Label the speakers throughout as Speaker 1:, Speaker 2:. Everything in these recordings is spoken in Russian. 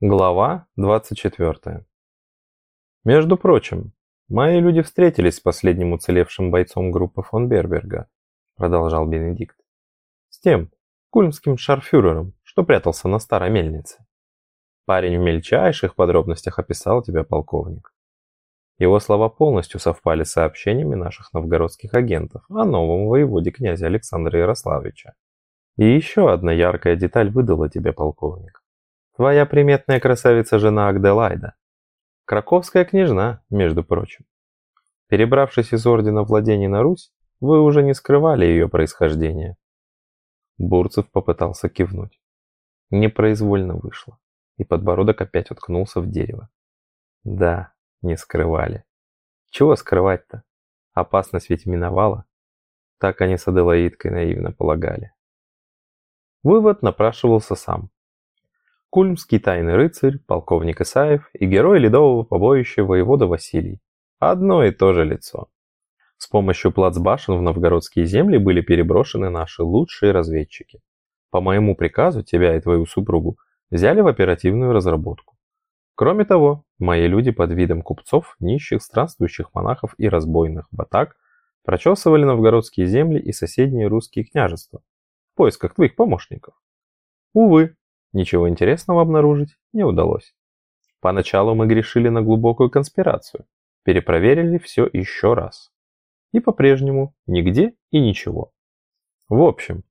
Speaker 1: Глава 24. Между прочим, мои люди встретились с последним уцелевшим бойцом группы фон Берберга, продолжал Бенедикт. С тем, кульмским шарфюрером, что прятался на старой мельнице. Парень в мельчайших подробностях описал тебя, полковник. Его слова полностью совпали с сообщениями наших новгородских агентов о новом воеводе князя Александра Ярославича. И еще одна яркая деталь выдала тебе, полковник. Твоя приметная красавица-жена Агделайда. Краковская княжна, между прочим. Перебравшись из Ордена Владений на Русь, вы уже не скрывали ее происхождение. Бурцев попытался кивнуть. Непроизвольно вышло, и подбородок опять уткнулся в дерево. Да, не скрывали. Чего скрывать-то? Опасность ведь миновала. Так они с Аделаидкой наивно полагали. Вывод напрашивался сам. Кульмский тайный рыцарь, полковник Исаев и герой ледового побоища воевода Василий. Одно и то же лицо. С помощью плацбашен в новгородские земли были переброшены наши лучшие разведчики. По моему приказу тебя и твою супругу взяли в оперативную разработку. Кроме того, мои люди под видом купцов, нищих, странствующих монахов и разбойных батак прочесывали новгородские земли и соседние русские княжества в поисках твоих помощников. Увы, Ничего интересного обнаружить не удалось. Поначалу мы грешили на глубокую конспирацию, перепроверили все еще раз. И по-прежнему нигде и ничего. В общем,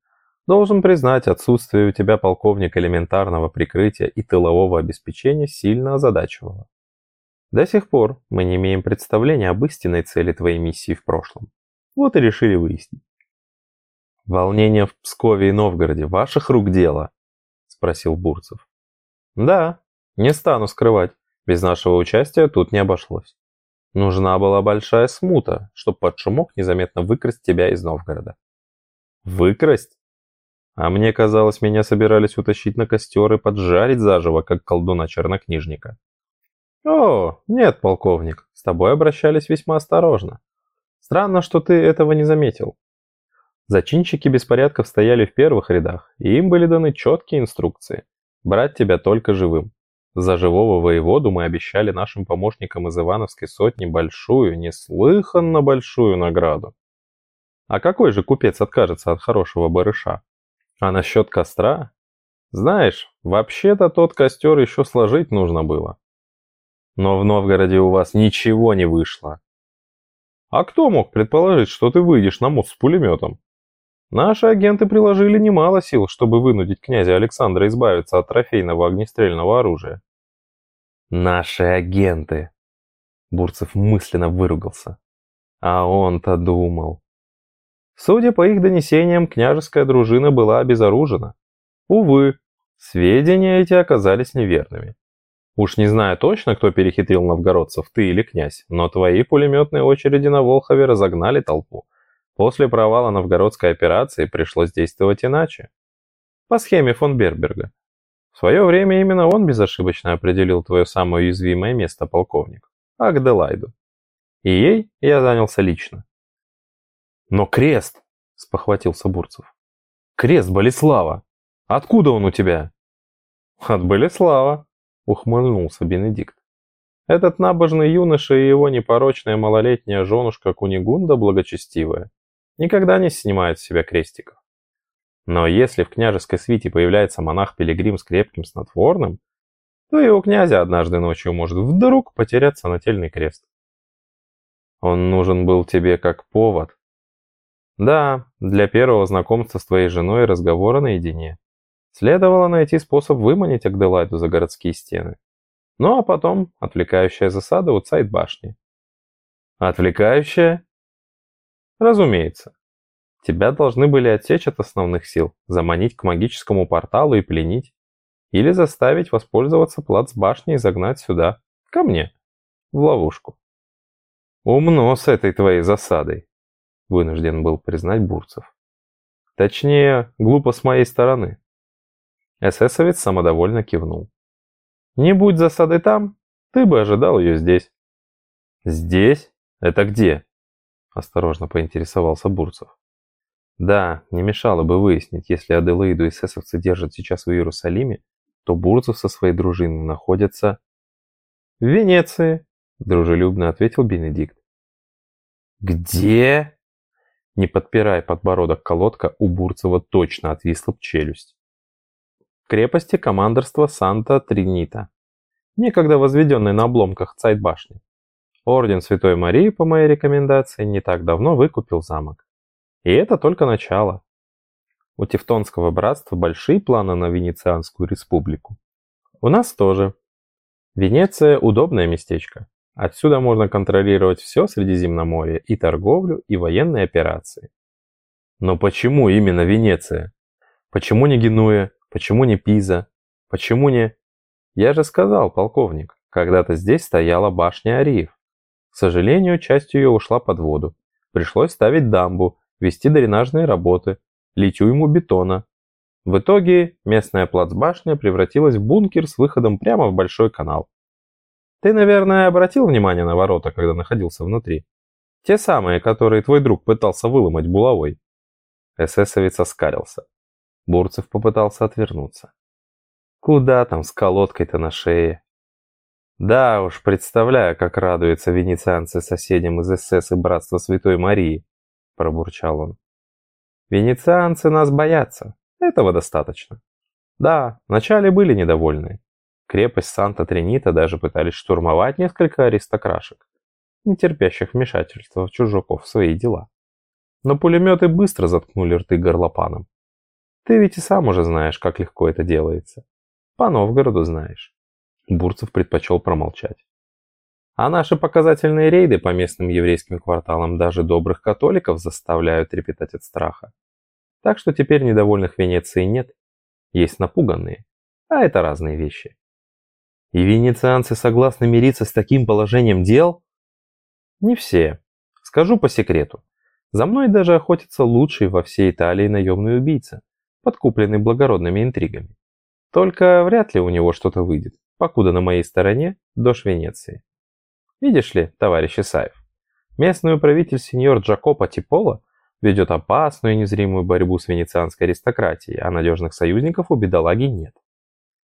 Speaker 1: должен признать, отсутствие у тебя, полковник, элементарного прикрытия и тылового обеспечения сильно озадачивало. До сих пор мы не имеем представления об истинной цели твоей миссии в прошлом. Вот и решили выяснить. Волнение в Пскове и Новгороде ваших рук дело, спросил Бурцев. Да, не стану скрывать, без нашего участия тут не обошлось. Нужна была большая смута, чтобы под шумок незаметно выкрасть тебя из Новгорода. Выкрасть? А мне казалось, меня собирались утащить на костер и поджарить заживо, как колдуна-чернокнижника. О, нет, полковник, с тобой обращались весьма осторожно. Странно, что ты этого не заметил. Зачинщики беспорядков стояли в первых рядах, и им были даны четкие инструкции – брать тебя только живым. За живого воеводу мы обещали нашим помощникам из Ивановской сотни большую, неслыханно большую награду. А какой же купец откажется от хорошего барыша? А насчет костра? Знаешь, вообще-то тот костер еще сложить нужно было. Но в Новгороде у вас ничего не вышло. А кто мог предположить, что ты выйдешь на мост с пулеметом? Наши агенты приложили немало сил, чтобы вынудить князя Александра избавиться от трофейного огнестрельного оружия. Наши агенты. Бурцев мысленно выругался. А он-то думал. Судя по их донесениям, княжеская дружина была обезоружена. Увы, сведения эти оказались неверными. Уж не знаю точно, кто перехитрил новгородцев, ты или князь, но твои пулеметные очереди на Волхове разогнали толпу После провала новгородской операции пришлось действовать иначе. По схеме фон Берберга. В свое время именно он безошибочно определил твое самое уязвимое место, полковник. Агделайду. И ей я занялся лично. Но крест, спохватился Бурцев. Крест Болеслава. Откуда он у тебя? От Болеслава, ухмыльнулся Бенедикт. Этот набожный юноша и его непорочная малолетняя женушка Кунигунда благочестивая никогда не снимают с себя крестиков. Но если в княжеской свите появляется монах-пилигрим с крепким снотворным, то и у князя однажды ночью может вдруг потеряться нательный крест. Он нужен был тебе как повод. Да, для первого знакомства с твоей женой и разговора наедине. Следовало найти способ выманить Агделайду за городские стены. Ну а потом отвлекающая засада у цайт башни. Отвлекающая? Разумеется. Тебя должны были отсечь от основных сил, заманить к магическому порталу и пленить. Или заставить воспользоваться плацбашней и загнать сюда, ко мне, в ловушку. Умно с этой твоей засадой, вынужден был признать Бурцев. Точнее, глупо с моей стороны. Эсэсовец самодовольно кивнул. Не будь засады там, ты бы ожидал ее здесь. Здесь? Это где? Осторожно поинтересовался Бурцев. Да, не мешало бы выяснить, если Аделаиду и эсэсовцы держат сейчас в Иерусалиме, то Бурцев со своей дружиной находится в Венеции, дружелюбно ответил Бенедикт. Где? Не подпирая подбородок колодка, у Бурцева точно отвисла челюсть. В крепости командорства Санта-Тринита, некогда возведенной на обломках Цайт-башни. Орден Святой Марии, по моей рекомендации, не так давно выкупил замок. И это только начало. У Тевтонского братства большие планы на Венецианскую республику. У нас тоже. Венеция – удобное местечко. Отсюда можно контролировать все Средиземноморье, и торговлю, и военные операции. Но почему именно Венеция? Почему не Генуя? Почему не Пиза? Почему не... Я же сказал, полковник, когда-то здесь стояла башня Ариев. К сожалению, часть ее ушла под воду. Пришлось ставить дамбу, вести дренажные работы, лить уйму бетона. В итоге местная плацбашня превратилась в бункер с выходом прямо в большой канал. Ты, наверное, обратил внимание на ворота, когда находился внутри? Те самые, которые твой друг пытался выломать булавой. Эсэсовец оскарился. Бурцев попытался отвернуться. Куда там с колодкой-то на шее? Да уж, представляю, как радуются венецианцы соседям из СС и Братства Святой Марии, пробурчал он. Венецианцы нас боятся. Этого достаточно. Да, вначале были недовольны. Крепость Санта-Тринита даже пытались штурмовать несколько аристокрашек, не терпящих вмешательства в чужаков в свои дела. Но пулеметы быстро заткнули рты горлопаном. Ты ведь и сам уже знаешь, как легко это делается. По Новгороду знаешь. Бурцев предпочел промолчать. А наши показательные рейды по местным еврейским кварталам даже добрых католиков заставляют трепетать от страха. Так что теперь недовольных Венеции нет, есть напуганные, а это разные вещи. И венецианцы согласны мириться с таким положением дел? Не все. Скажу по секрету. За мной даже охотится лучший во всей Италии наемный убийца, подкупленный благородными интригами. Только вряд ли у него что-то выйдет, покуда на моей стороне дождь Венеции. Видишь ли, товарищ Исаев, местный управитель сеньор Джакопо Типоло ведет опасную и незримую борьбу с венецианской аристократией, а надежных союзников у бедолаги нет.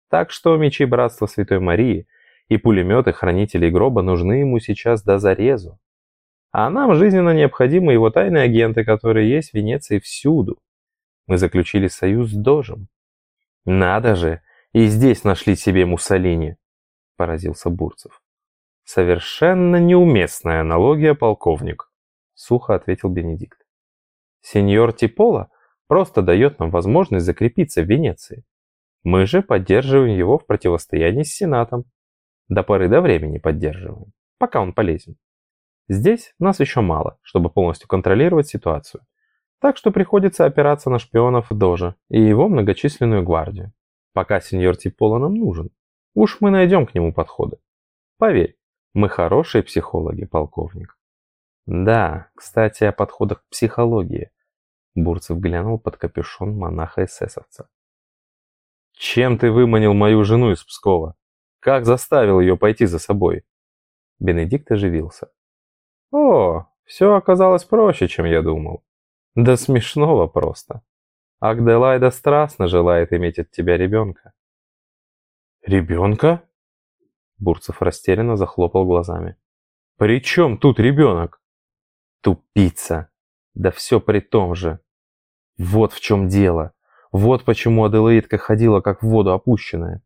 Speaker 1: Так что мечи Братства Святой Марии и пулеметы Хранителей Гроба нужны ему сейчас до зарезу. А нам жизненно необходимы его тайные агенты, которые есть в Венеции всюду. Мы заключили союз с Дожем. Надо же, и здесь нашли себе Муссолини, поразился Бурцев. «Совершенно неуместная аналогия, полковник», — сухо ответил Бенедикт. «Сеньор Типола просто дает нам возможность закрепиться в Венеции. Мы же поддерживаем его в противостоянии с Сенатом. До поры до времени поддерживаем, пока он полезен. Здесь нас еще мало, чтобы полностью контролировать ситуацию. Так что приходится опираться на шпионов Дожа и его многочисленную гвардию. Пока сеньор Типола нам нужен. Уж мы найдем к нему подходы. Поверь, мы хорошие психологи, полковник. Да, кстати, о подходах к психологии. Бурцев глянул под капюшон монаха-эсэсовца. Чем ты выманил мою жену из Пскова? Как заставил ее пойти за собой? Бенедикт оживился. О, все оказалось проще, чем я думал. Да смешного просто. Агделайда страстно желает иметь от тебя ребенка. Ребенка? Бурцев растерянно захлопал глазами. «При чем тут ребенок?» «Тупица! Да все при том же! Вот в чем дело! Вот почему Аделаидка ходила как в воду опущенная!»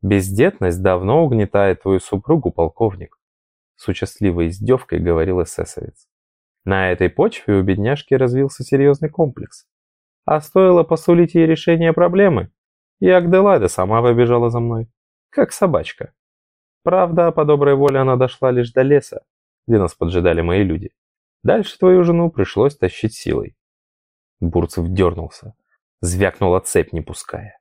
Speaker 1: «Бездетность давно угнетает твою супругу, полковник», с участливой издевкой говорил эсэсовец. На этой почве у бедняжки развился серьезный комплекс. А стоило посулить ей решение проблемы, и Агделайда сама побежала за мной, как собачка. Правда, по доброй воле она дошла лишь до леса, где нас поджидали мои люди. Дальше твою жену пришлось тащить силой. Бурцев дернулся, звякнула цепь, не пуская.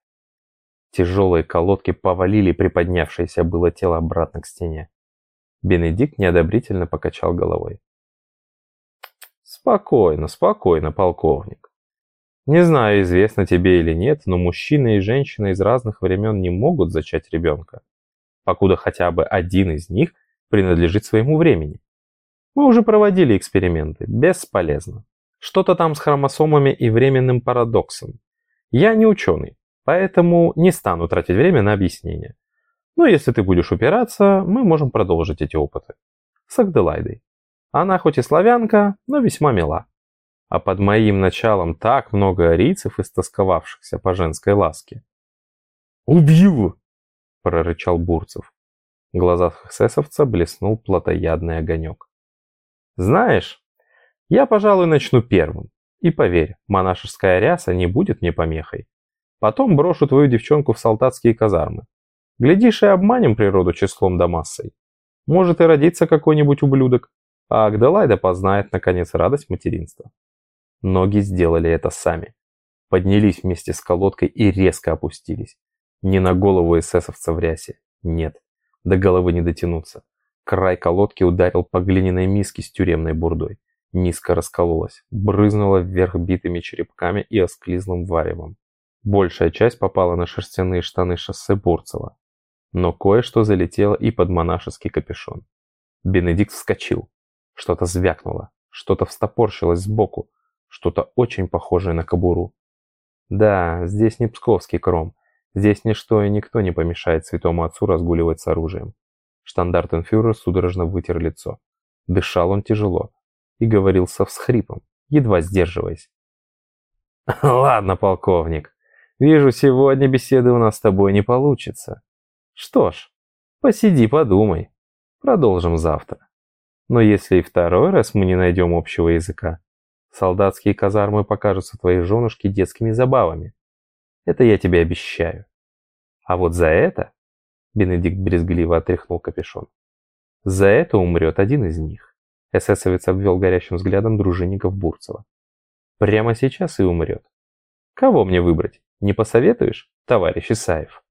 Speaker 1: Тяжелые колодки повалили приподнявшееся было тело обратно к стене. Бенедикт неодобрительно покачал головой. «Спокойно, спокойно, полковник. Не знаю, известно тебе или нет, но мужчина и женщина из разных времен не могут зачать ребенка покуда хотя бы один из них принадлежит своему времени. Мы уже проводили эксперименты, бесполезно. Что-то там с хромосомами и временным парадоксом. Я не ученый, Поэтому не стану тратить время на объяснение. Но если ты будешь упираться, мы можем продолжить эти опыты. С Агделайдой. Она хоть и славянка, но весьма мила. А под моим началом так много арийцев, истосковавшихся по женской ласке. «Убью!» – прорычал Бурцев. В глазах эсэсовца блеснул плотоядный огонек. «Знаешь, я, пожалуй, начну первым. И поверь, монашеская ряса не будет мне помехой. Потом брошу твою девчонку в солдатские казармы. Глядишь, и обманем природу числом да массой. Может и родится какой-нибудь ублюдок, а Агдалайда познает, наконец, радость материнства. Ноги сделали это сами. Поднялись вместе с колодкой и резко опустились. Не на голову эсэсовца в рясе. Нет. До головы не дотянуться. Край колодки ударил по глиняной миске с тюремной бурдой. Миска раскололась, брызнула вверх битыми черепками и осклизлым варевом. Большая часть попала на шерстяные штаны шоссе Бурцева. Но кое-что залетело и под монашеский капюшон. Бенедикт вскочил. Что-то звякнуло, что-то встопорщилось сбоку, что-то очень похожее на кобуру. Да, здесь не псковский кром. Здесь ничто и никто не помешает святому отцу разгуливать с оружием. Штандартенфюрер судорожно вытер лицо. Дышал он тяжело и говорил со всхрипом, едва сдерживаясь. «Ладно, полковник, вижу, сегодня беседы у нас с тобой не получится. Что ж, посиди, подумай. Продолжим завтра. Но если и второй раз мы не найдем общего языка, солдатские казармы покажутся твоей женушке детскими забавами. Это я тебе обещаю. А вот за это, Бенедикт брезгливо отряхнул капюшон, за это умрет один из них. Эсэсовец обвел горящим взглядом дружинников Бурцева. Прямо сейчас и умрет. Кого мне выбрать? Не посоветуешь, товарищ Исаев?